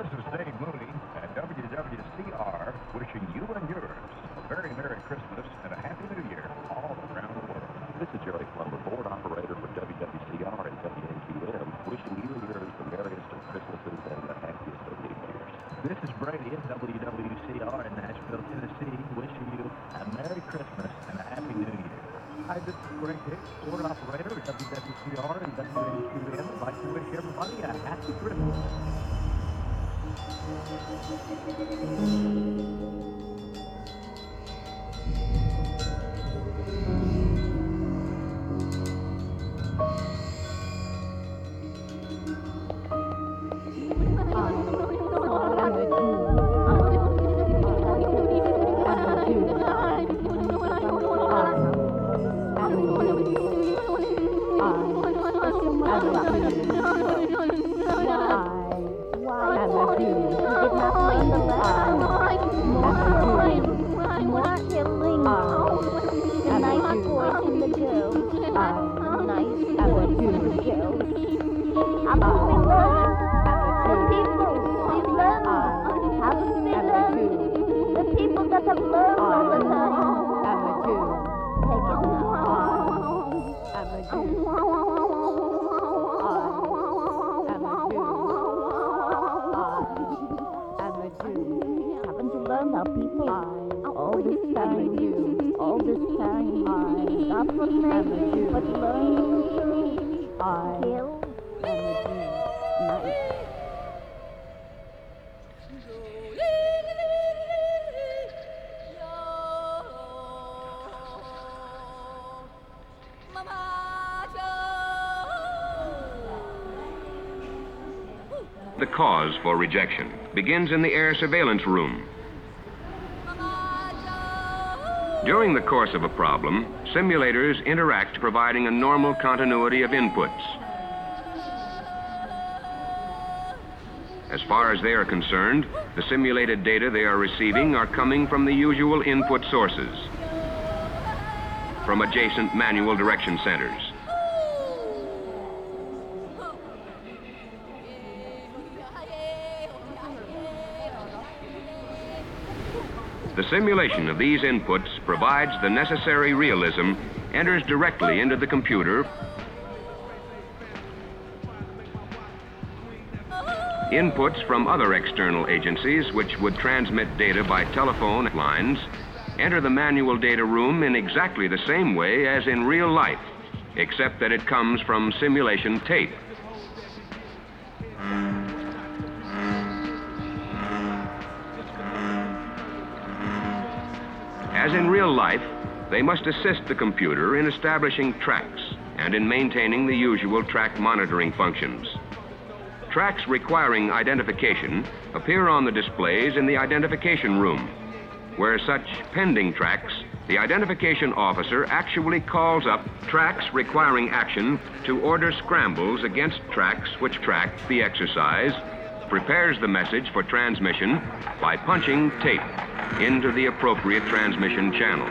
This is Dave Mooney at WWCR wishing you and yours a very Merry Christmas and a The cause for rejection begins in the air surveillance room. During the course of a problem, simulators interact providing a normal continuity of inputs. As far as they are concerned, the simulated data they are receiving are coming from the usual input sources, from adjacent manual direction centers. The simulation of these inputs provides the necessary realism, enters directly into the computer. Inputs from other external agencies, which would transmit data by telephone lines, enter the manual data room in exactly the same way as in real life, except that it comes from simulation tape. Life, they must assist the computer in establishing tracks and in maintaining the usual track monitoring functions. Tracks requiring identification appear on the displays in the identification room, where such pending tracks, the identification officer actually calls up tracks requiring action to order scrambles against tracks which track the exercise, prepares the message for transmission by punching tape into the appropriate transmission channel.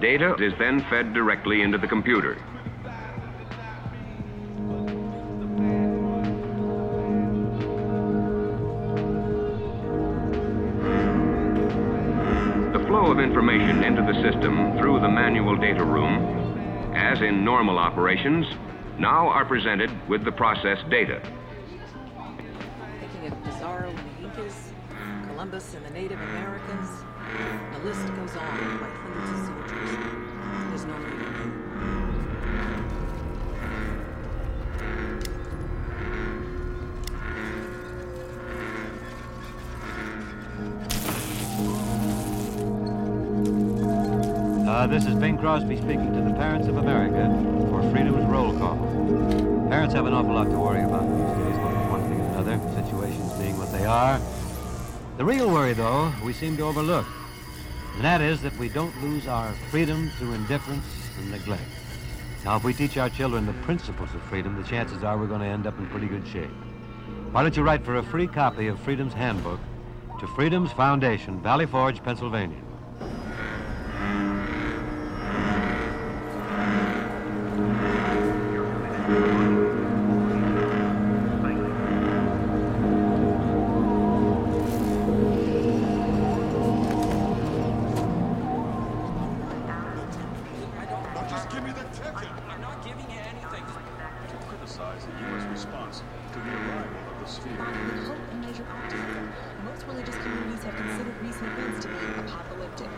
Data is then fed directly into the computer. The system through the manual data room, as in normal operations, now are presented with the process data. Thinking of Pizarro and the Incas, Columbus and the Native Americans. The list goes on like hundreds of soldiers. There's no Hi, this is Bing Crosby speaking to the parents of America for Freedom's Roll Call. Parents have an awful lot to worry about these days, one thing or another, situations being what they are. The real worry, though, we seem to overlook, and that is that we don't lose our freedom through indifference and neglect. Now, if we teach our children the principles of freedom, the chances are we're going to end up in pretty good shape. Why don't you write for a free copy of Freedom's Handbook to Freedom's Foundation, Valley Forge, Pennsylvania? me the ticket. I, am not giving you anything. To criticize the U.S. response to the arrival of the sphere. The hope and Major optimism. most religious communities have considered recent events to be apocalyptic.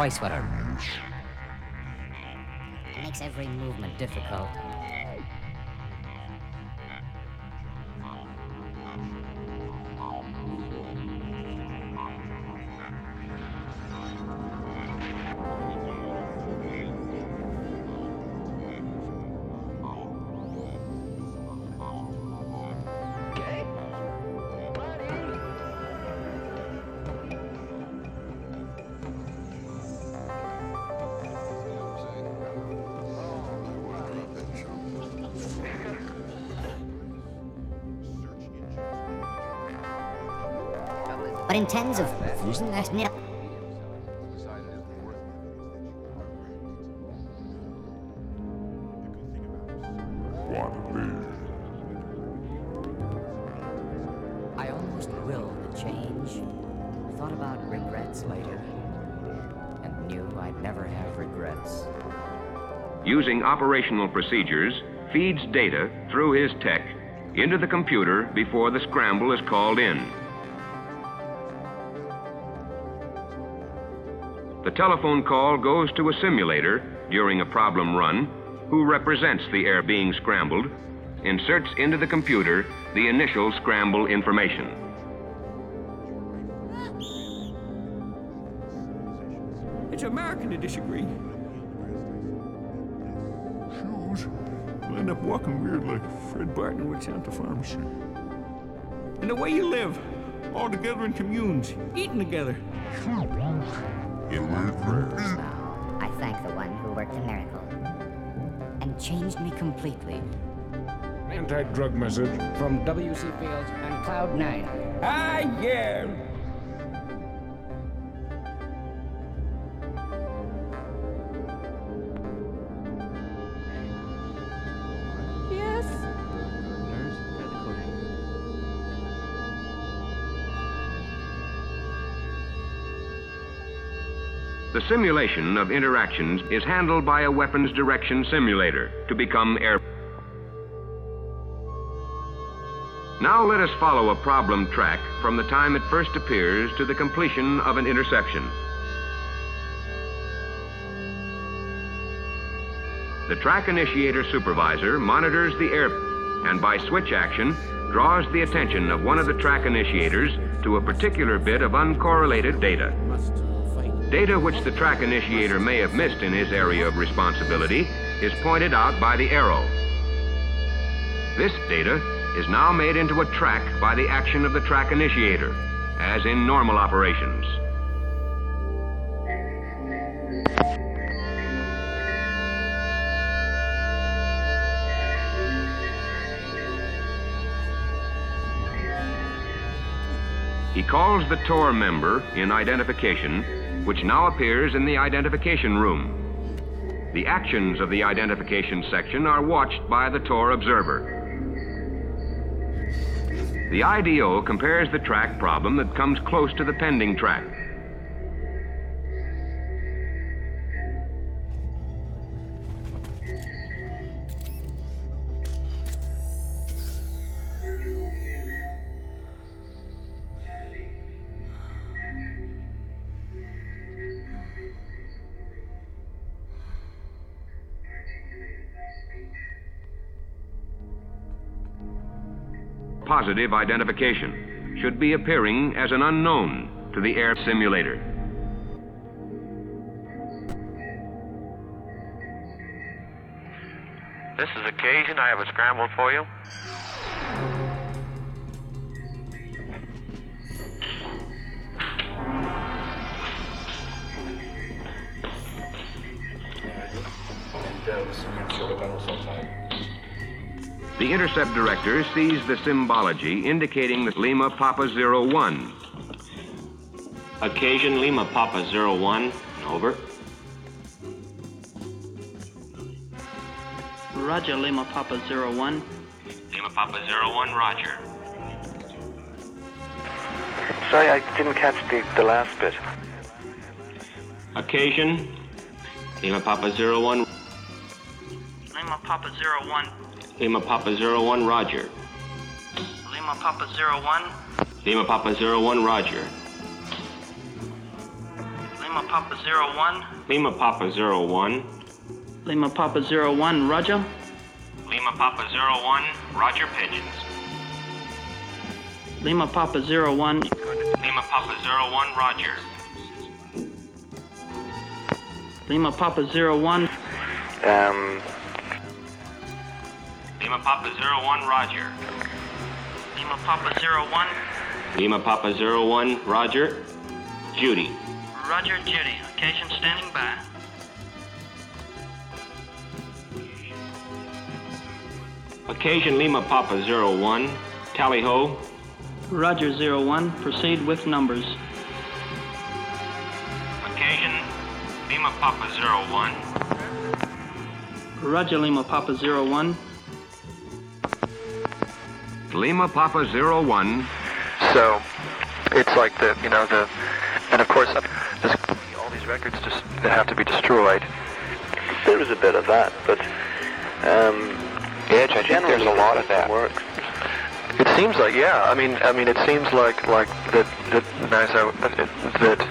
Twice makes every movement difficult. But in terms of using that nip, I almost willed the change. Thought about regrets later. And knew I'd never have regrets. using operational procedures, feeds data through his tech into the computer before the scramble is called in. The telephone call goes to a simulator during a problem run who represents the air being scrambled, inserts into the computer the initial scramble information. It's American to disagree. Shoes? We'll end up walking weird like Fred Barton would sound to pharmacy. And the way you live, all together in communes, eating together. In my prayers. I thank the one who worked a miracle. And changed me completely. Anti-drug message from W.C. Fields and Cloud Nine. Ah, The simulation of interactions is handled by a weapons direction simulator to become air. Now let us follow a problem track from the time it first appears to the completion of an interception. The track initiator supervisor monitors the air and by switch action draws the attention of one of the track initiators to a particular bit of uncorrelated data. Data which the track initiator may have missed in his area of responsibility is pointed out by the arrow. This data is now made into a track by the action of the track initiator, as in normal operations. Calls the TOR member in identification, which now appears in the identification room. The actions of the identification section are watched by the TOR observer. The IDO compares the track problem that comes close to the pending track. Positive identification should be appearing as an unknown to the air simulator. This is occasion. I have a scramble for you. The intercept director sees the symbology indicating the Lima Papa Zero One. Occasion Lima Papa Zero One. Over. Roger, Lima Papa Zero One. Lima Papa Zero One. Roger. Sorry, I didn't catch the, the last bit. Occasion Lima Papa Zero One. Lima Papa Zero One. Lima Papa Zero One. Roger. Lima Papa Zero One. Lima Papa Zero One. Roger. Lima Papa Zero One. Lima Papa Zero One. Lima Papa Zero One. Roger. Lima Papa Zero One. Roger pigeons. Lima Papa Zero One. Lima Papa Zero One. Roger. Lima Papa Zero One. Um, Lima Papa Zero One. Roger. Lima Papa Zero One. Lima Papa Zero One. Roger. Judy. Roger, Judy. Occasion standing by. Occasion Lima Papa Zero One. Tally ho. Roger Zero One. Proceed with numbers. Occasion Lima Papa Zero One. Roger Lima Papa Zero One. Lima Papa Zero One. so it's like the, you know, the, and of course, there's all these records just that have to be destroyed. There was a bit of that, but um, Edge, I think there's a lot of that. Works. It seems like, yeah. I mean, I mean, it seems like like that that nice uh, that.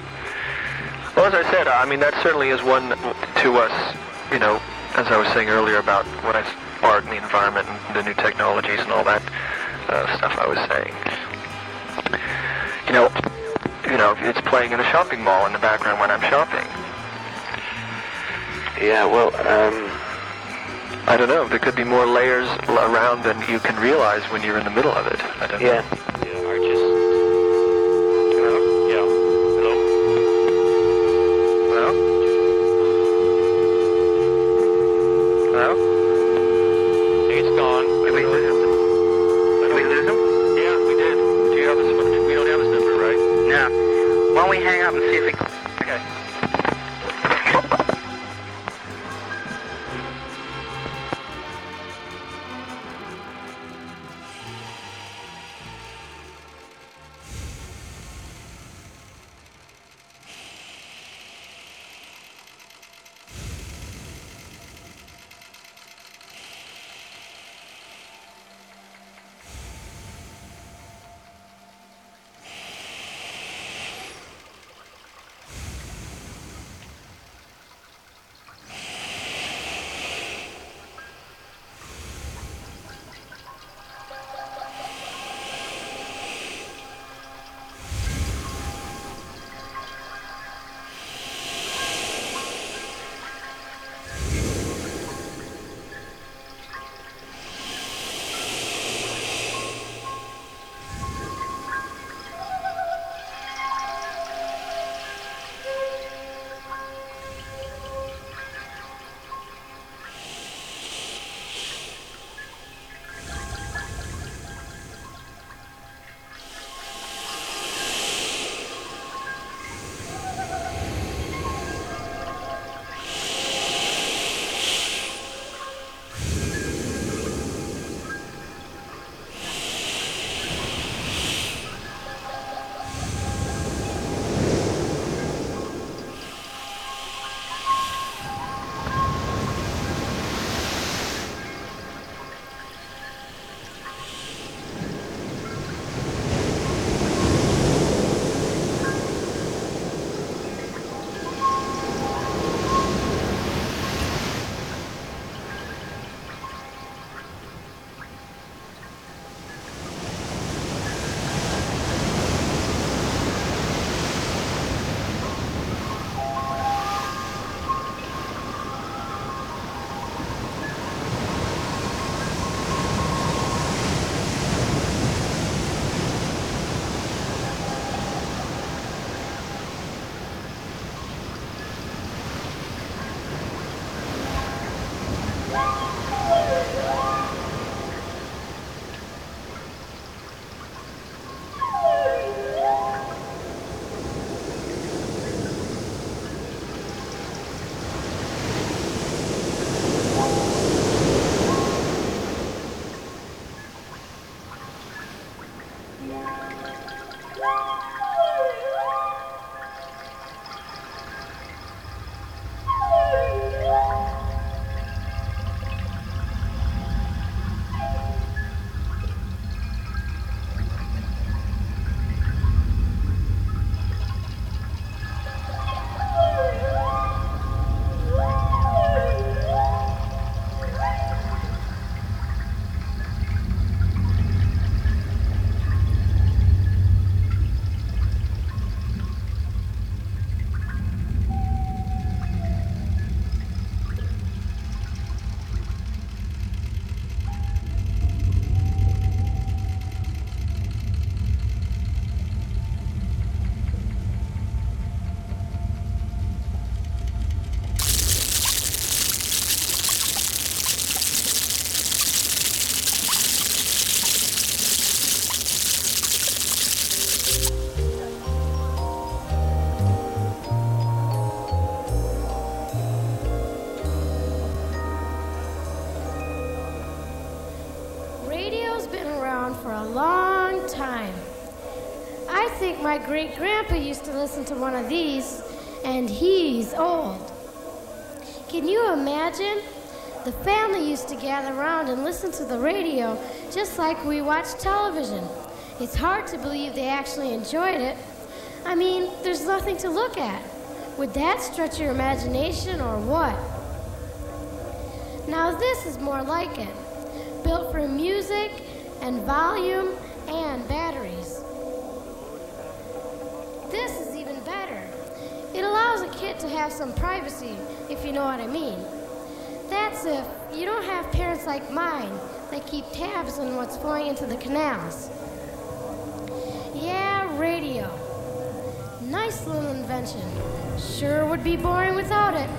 Well, as I said, I mean that certainly is one to us. You know, as I was saying earlier about what I art and the environment and the new technologies and all that uh, stuff I was saying. You know, you know, it's playing in a shopping mall in the background when I'm shopping. Yeah, well, um, I don't know. There could be more layers around than you can realize when you're in the middle of it. I don't Yeah. know. my great grandpa used to listen to one of these, and he's old. Can you imagine? The family used to gather around and listen to the radio just like we watch television. It's hard to believe they actually enjoyed it. I mean, there's nothing to look at. Would that stretch your imagination or what? Now, this is more like it built for music and volume and battery. This is even better. It allows a kid to have some privacy, if you know what I mean. That's if you don't have parents like mine that keep tabs on what's flowing into the canals. Yeah, radio. Nice little invention. Sure would be boring without it.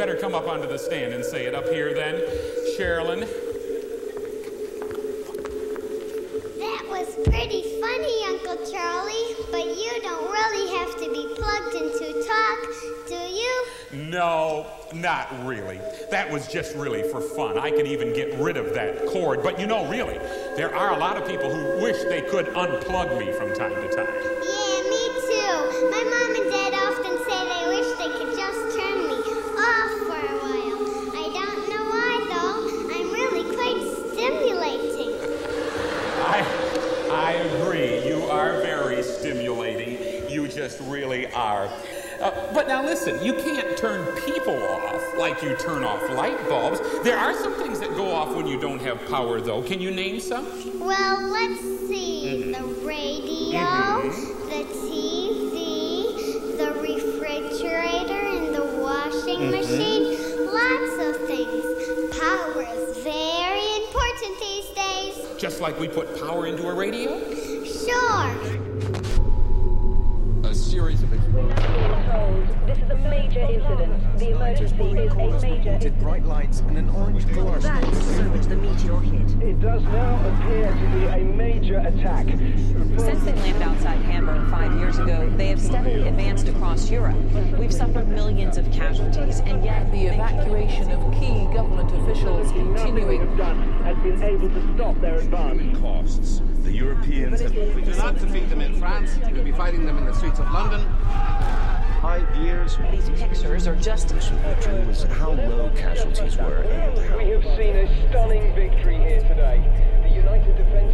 Better come up onto the stand and say it up here then. Sherilyn. That was pretty funny, Uncle Charlie, but you don't really have to be plugged in to talk, do you? No, not really. That was just really for fun. I could even get rid of that cord. But you know, really, there are a lot of people who wish they could unplug me from time to time. Now listen, you can't turn people off like you turn off light bulbs. There are some things that go off when you don't have power, though. Can you name some? Well, let's see. The radio, the TV, the refrigerator, and the washing Mhm. machine. Lots of things. Power is very important these days. Just like we put power into a radio? Sure. A series of This is a major incident. The emergency is a major reported bright lights and an orange glow. That is the moment the meteor hit. It does now appear to be a major attack. Since they landed outside Hamburg five years ago, they have steadily advanced across Europe. We've suffered millions of casualties, and yet the evacuation of key government officials continuing. has been able to stop their advance. Costs. The Europeans have. If we do not defeat them in France, we'll be fighting them in the streets of London. Five years. These pictures are just Victory was how low casualties were. We have seen a stunning victory here today. The United Defense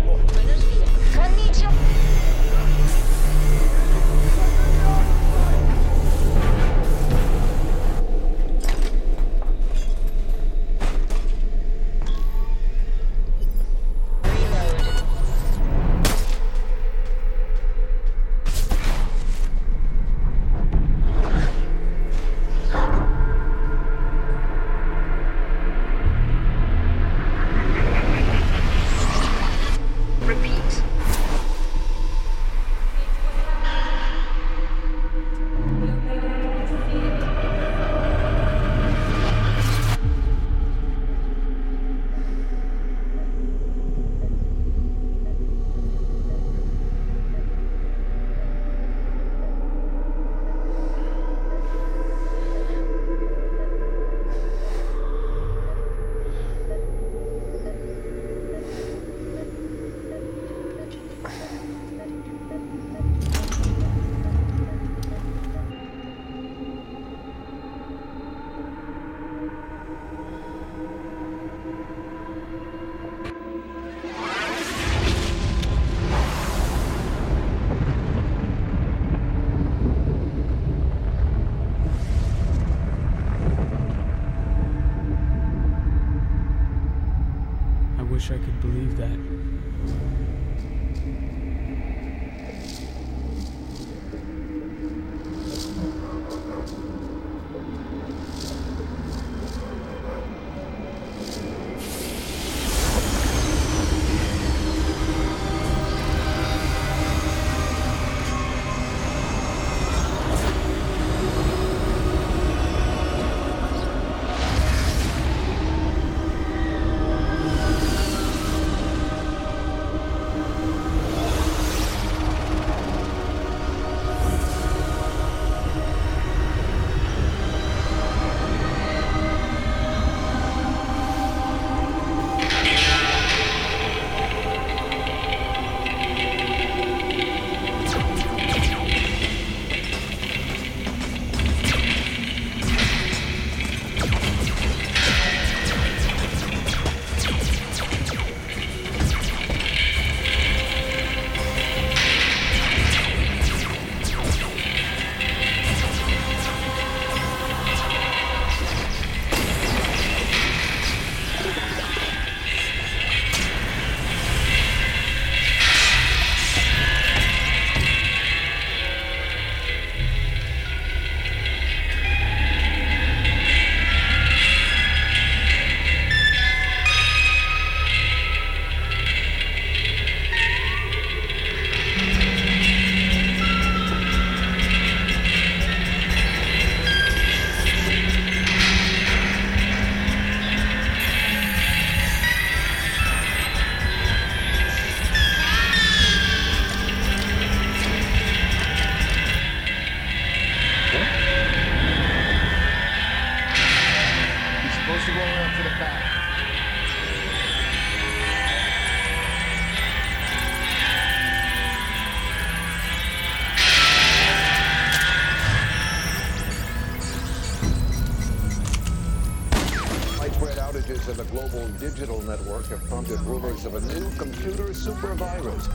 the global digital network have prompted rumors of a new computer super virus.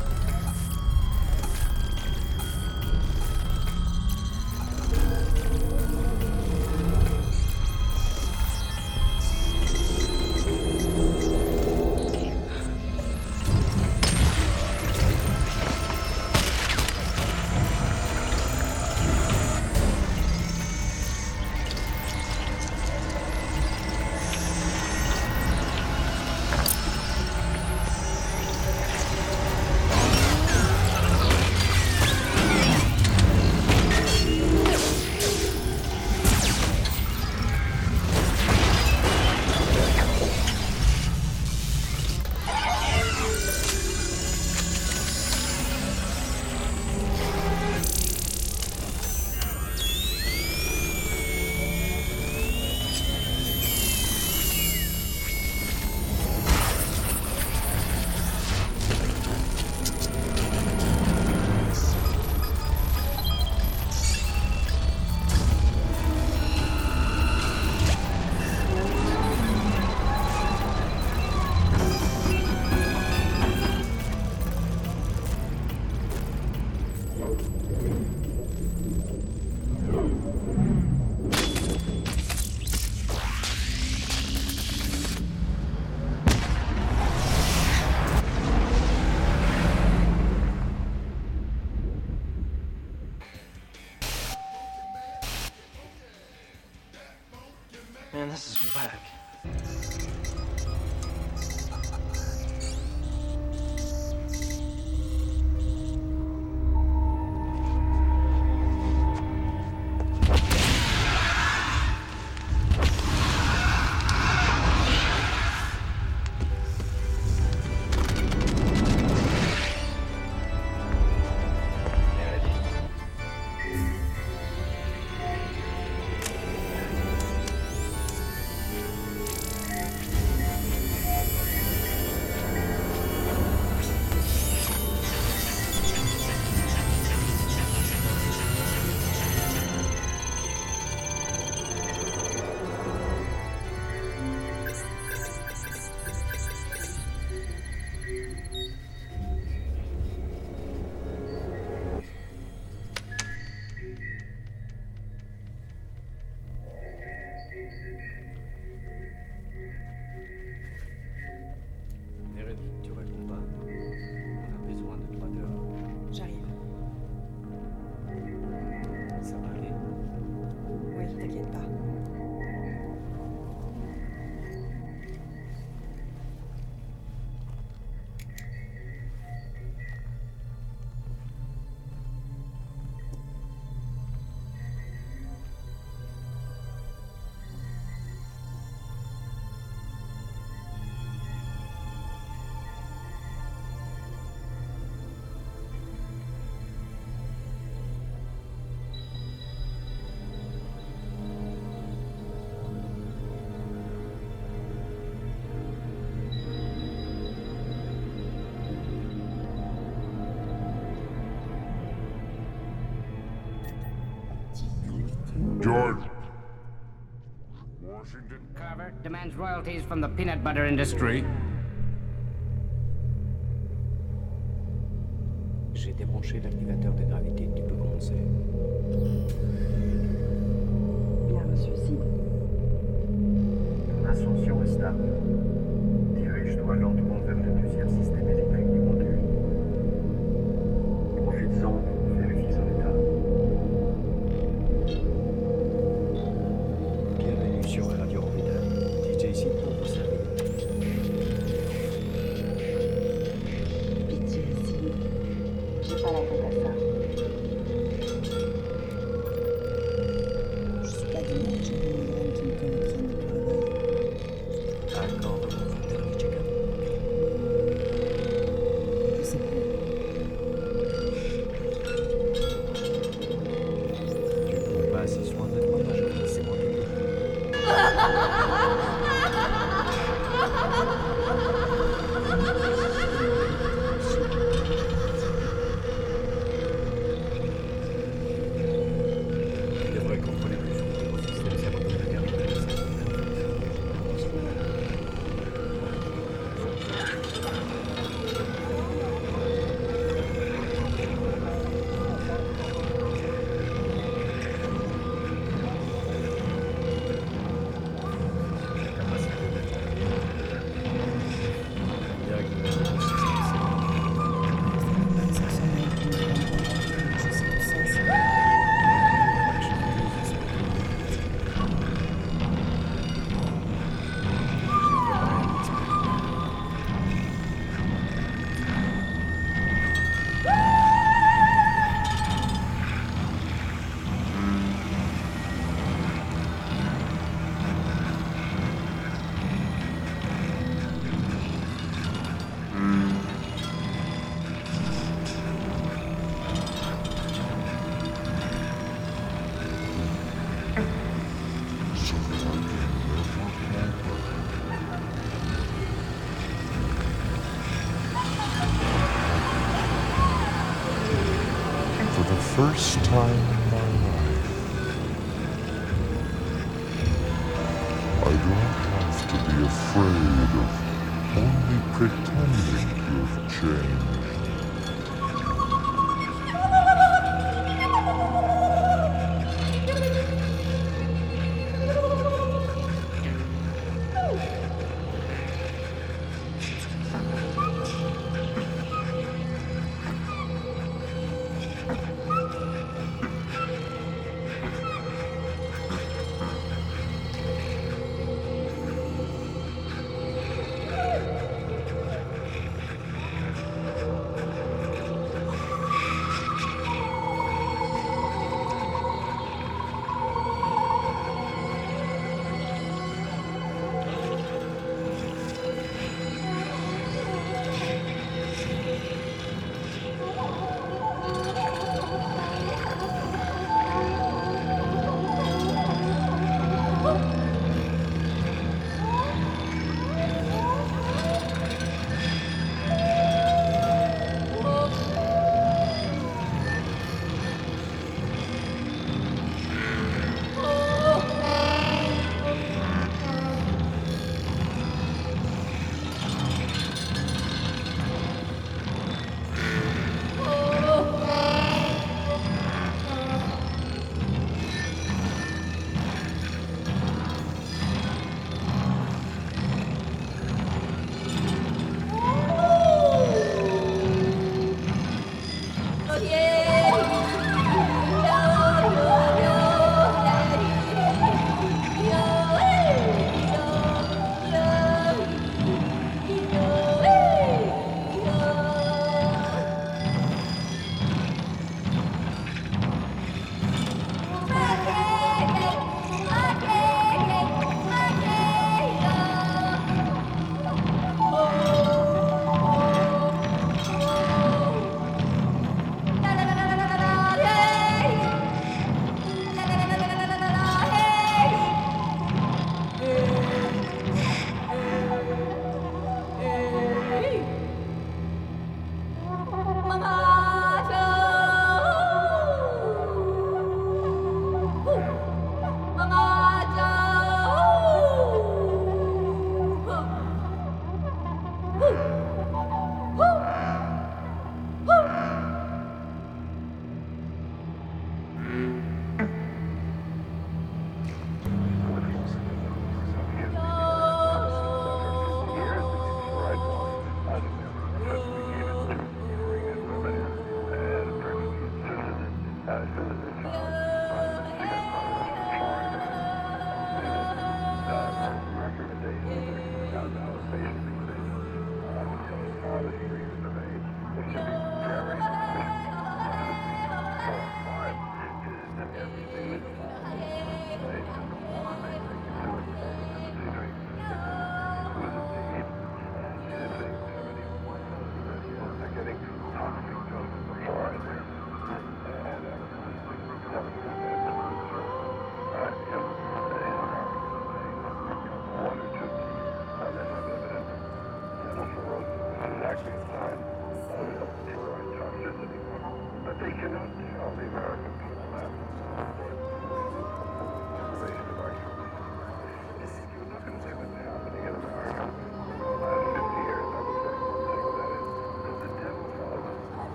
George. Washington Carver demands royalties from the peanut butter industry. J'ai débranché l'activateur de gravité. Tu peux commencer. Bien reçu, L'ascension est stable. Dirige-toi lentement Yeah.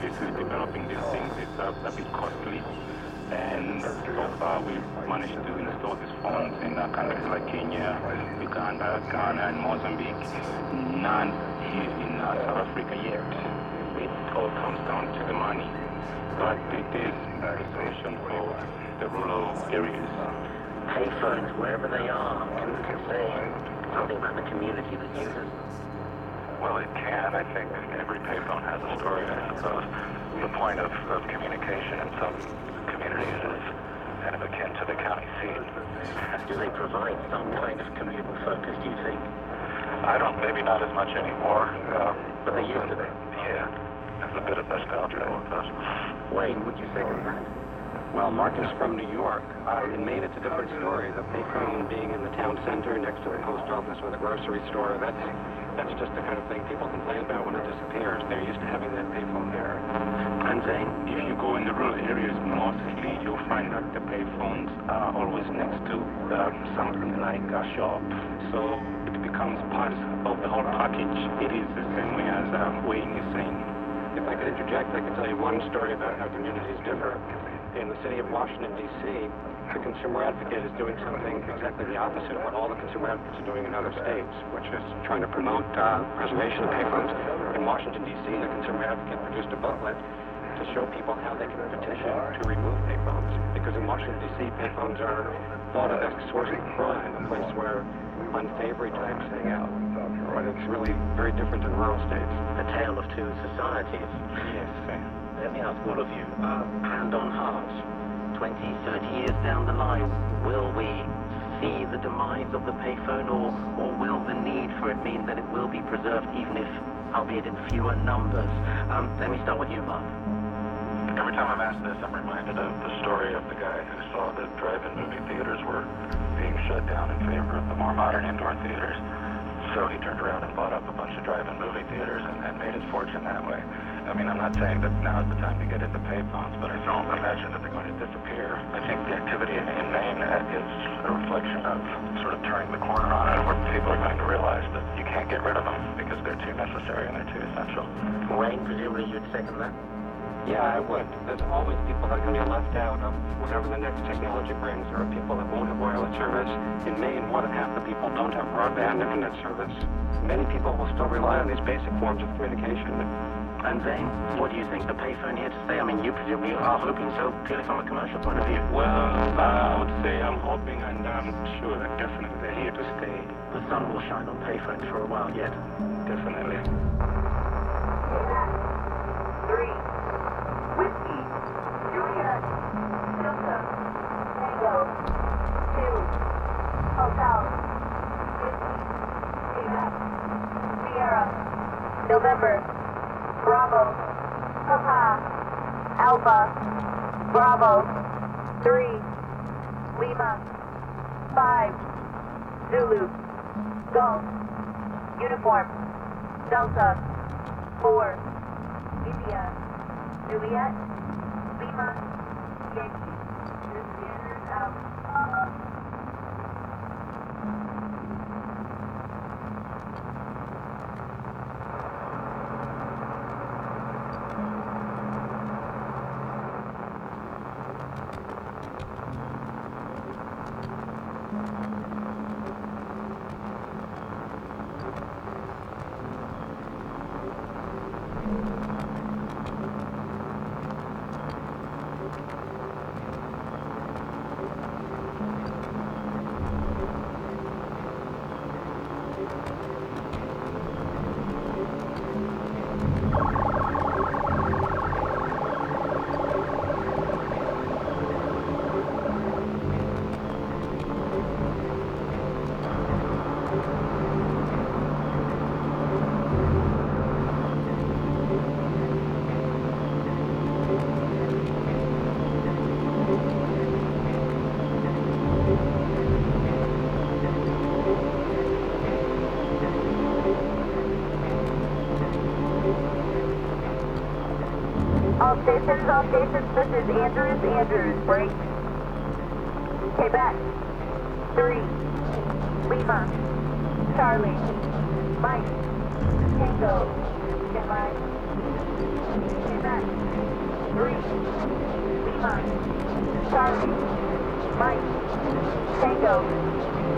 Obviously, developing these things is uh, a bit costly. And so far, we've managed to install these phones in uh, countries like Kenya, Uganda, Ghana, and Mozambique. None here in uh, South Africa yet. It all comes down to the money. But it is a solution for the rural areas. Payphones, wherever they are, can say something about the community that uses them. Well, it can. I think every payphone has a story, I suppose. The point of, of communication in some communities is kind of akin to the county seat. Do they provide some kind of communal focus, do you think? I don't, maybe not as much anymore. Um, But they used to be. yeah, there's a bit of nostalgia with those. Wayne, would you second that? Well, Mark is from New York. Uh, in Maine, it's a different story. The payphone being in the town center next to the post office or the grocery store, that's, that's just the kind of thing people complain about when it disappears. They're used to having that payphone there. And then if you go in the rural areas, mostly you'll find that the payphones are always next to um, something like a shop. So it becomes part of the whole package. It is the same way as um, Wayne is saying. If I could interject, I could tell you one story about how communities differ. In the city of Washington, D.C., the Consumer Advocate is doing something exactly the opposite of what all the consumer advocates are doing in other states, which is trying to promote uh, preservation of payphones. In Washington, D.C., the Consumer Advocate produced a booklet to show people how they can petition to remove payphones. Because in Washington, D.C., payphones are thought of as a source of crime, a place where unsavory types hang out. But it's really very different in rural states. A tale of two societies. Let me ask all of you, uh, hand on heart, 20, 30 years down the line, will we see the demise of the payphone or, or will the need for it mean that it will be preserved even if, albeit in fewer numbers? Um, let me start with you, Mark. Every time I'm asked this, I'm reminded of the story of the guy who saw that drive-in movie theaters were being shut down in favor of the more modern indoor theaters. So he turned around and bought up a bunch of drive-in movie theaters and, and made his fortune that way. I mean, I'm not saying that now is the time to get into payphones, but I don't imagine that they're going to disappear. I think the activity in, in Maine is a reflection of sort of turning the corner on it, where people are going to realize that you can't get rid of them because they're too necessary and they're too essential. Wayne, presumably you'd second that? Yeah, I would. There's always people that are going to be left out of whatever the next technology brings. There are people that won't have wireless service. In Maine, more than half the people don't have broadband internet service. Many people will still rely on these basic forms of communication. And Zane, what do you think? The payphone here to stay? I mean, you presumably are hoping so, purely from a commercial point of view. Well, uh, I would say I'm hoping and I'm sure that definitely they're here to stay. The sun will shine on payphones for a while yet. Definitely. Three. Whiskey. Juliet. Delta. Tango. Two. Hotel. Whiskey. Quebec. Sierra. November. Bravo. Papa. Alpha. Bravo. Three. Lima. Five. Zulu. Golf. Uniform. Delta. Four. India. Juliet. Lima. Yankee. This is out.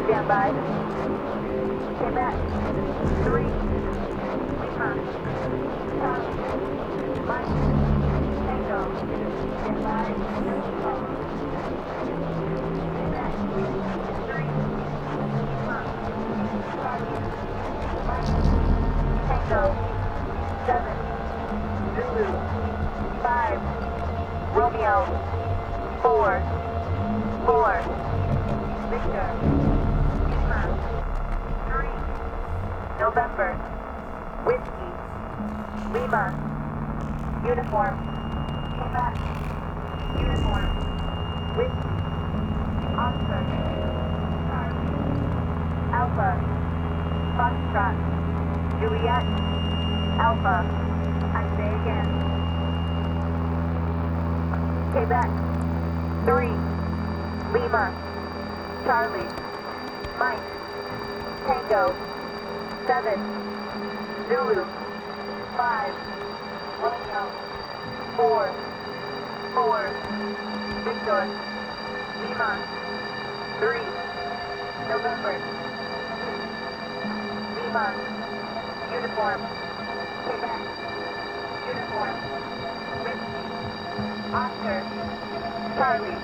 Stand by. Quebec. Three. Lima. Charlie. Mike. Tango. Stand by. Lima, uniform, Quebec, uniform, Whiskey, Oscar, Charlie, Alpha, Foxtrot, Juliet, Alpha, I say again, Quebec, three, Lima, Charlie, Mike, Tango, seven, Zulu, five, Romeo, four, four, Victor, Lima, three, November, Lima, uniform, Quebec, uniform, Whiskey, Oscar, Charlie,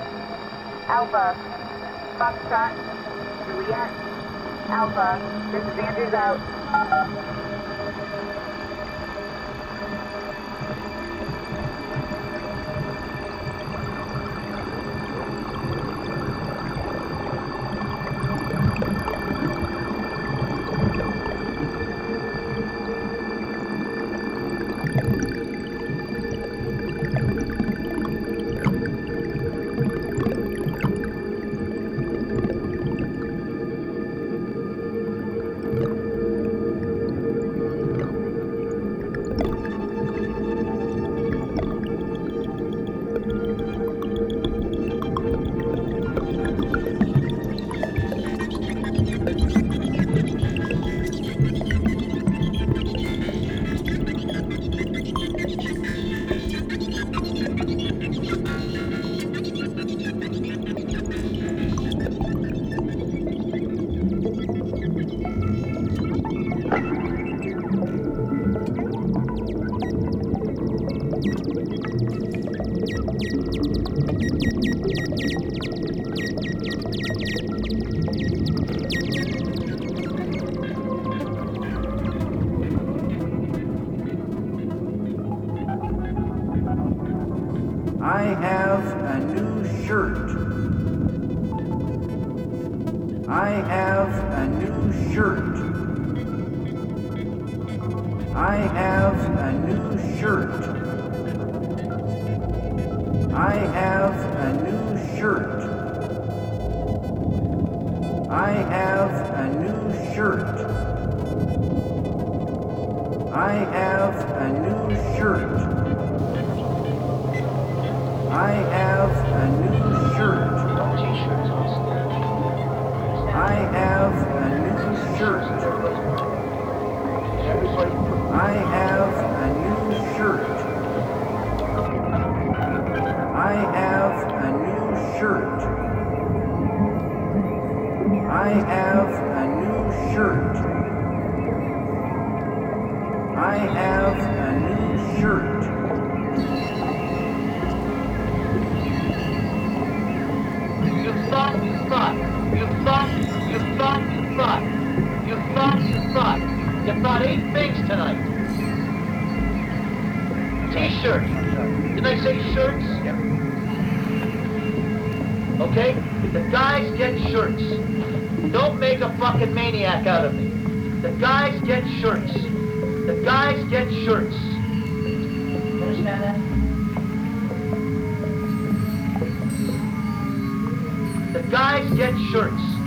Alpha, Foxtrot, Juliet, Alpha, this is Andrews out. The guys get shirts. Don't make a fucking maniac out of me. The guys get shirts. The guys get shirts. Understand that? The guys get shirts.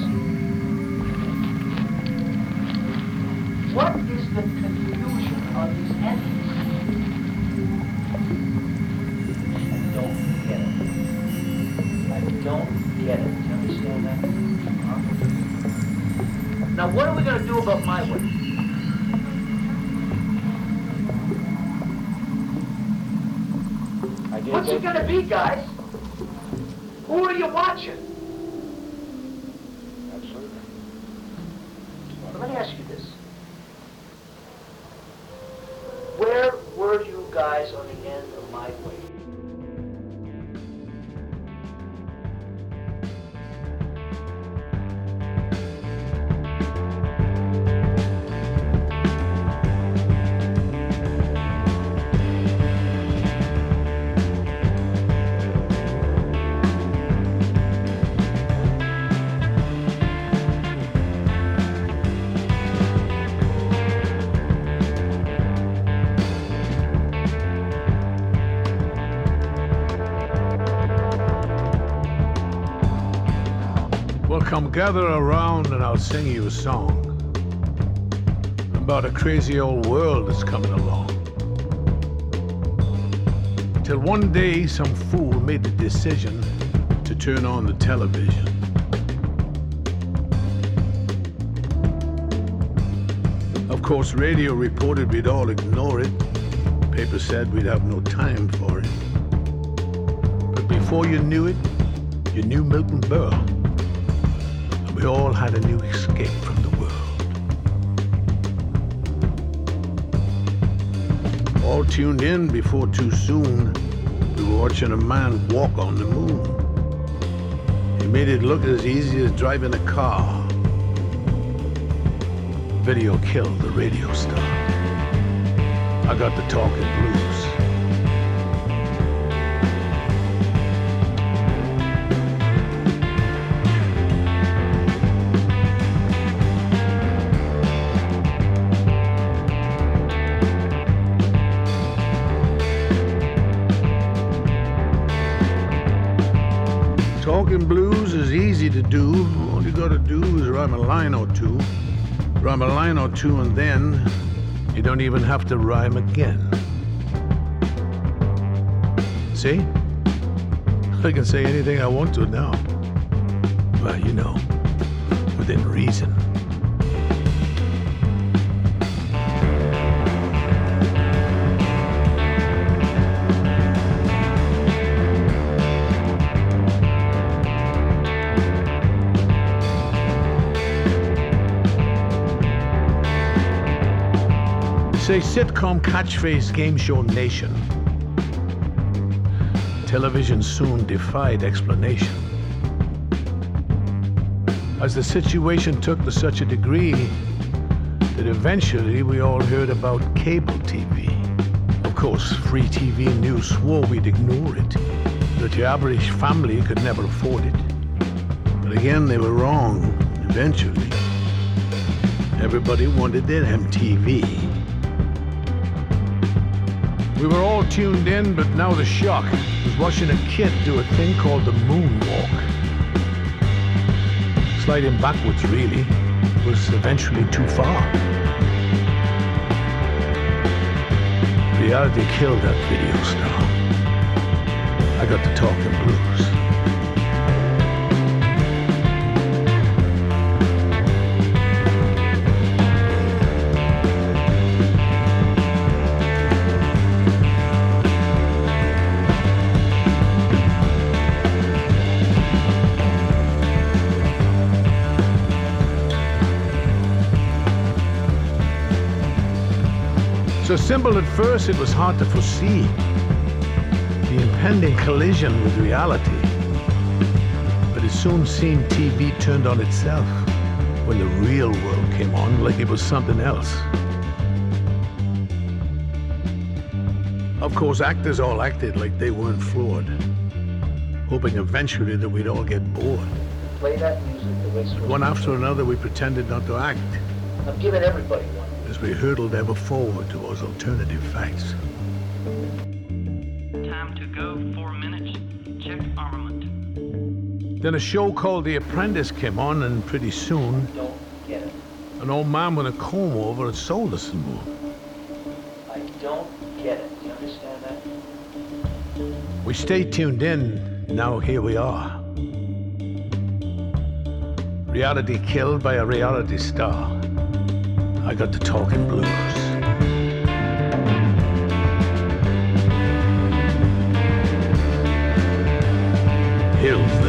me, guys. Come gather around and I'll sing you a song about a crazy old world that's coming along. Till one day, some fool made the decision to turn on the television. Of course, radio reported we'd all ignore it. Paper said we'd have no time for it. But before you knew it, you knew Milton Berle. We all had a new escape from the world. All tuned in before too soon, we were watching a man walk on the moon. He made it look as easy as driving a car. Video killed the radio star. I got the talking blues. Line or two. Rhyme a line or two, and then you don't even have to rhyme again. See? I can say anything I want to now. Well, you know, within reason. Say sitcom catchphrase game show nation. Television soon defied explanation. As the situation took to such a degree that eventually we all heard about cable TV. Of course, free TV news swore we'd ignore it, that your average family could never afford it. But again, they were wrong, eventually. Everybody wanted their MTV. We were all tuned in, but now the shock was watching a kid do a thing called the moonwalk. Sliding backwards, really, was eventually too far. Reality killed that video star. I got the talking blues. So simple at first, it was hard to foresee the impending collision with reality. But it soon seemed TV turned on itself when the real world came on like it was something else. Of course, actors all acted like they weren't flawed, hoping eventually that we'd all get bored. Play that music the way One after another, we pretended not to act I'm giving everybody we hurtled ever forward towards alternative facts. Time to go, four minutes. Check armament. Then a show called The Apprentice came on, and pretty soon, Don't get it. an old man with a comb over had sold us some more. I don't get it. Do You understand that? We stayed tuned in, now here we are. Reality killed by a reality star. I got the talking blues. Hills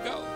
theme,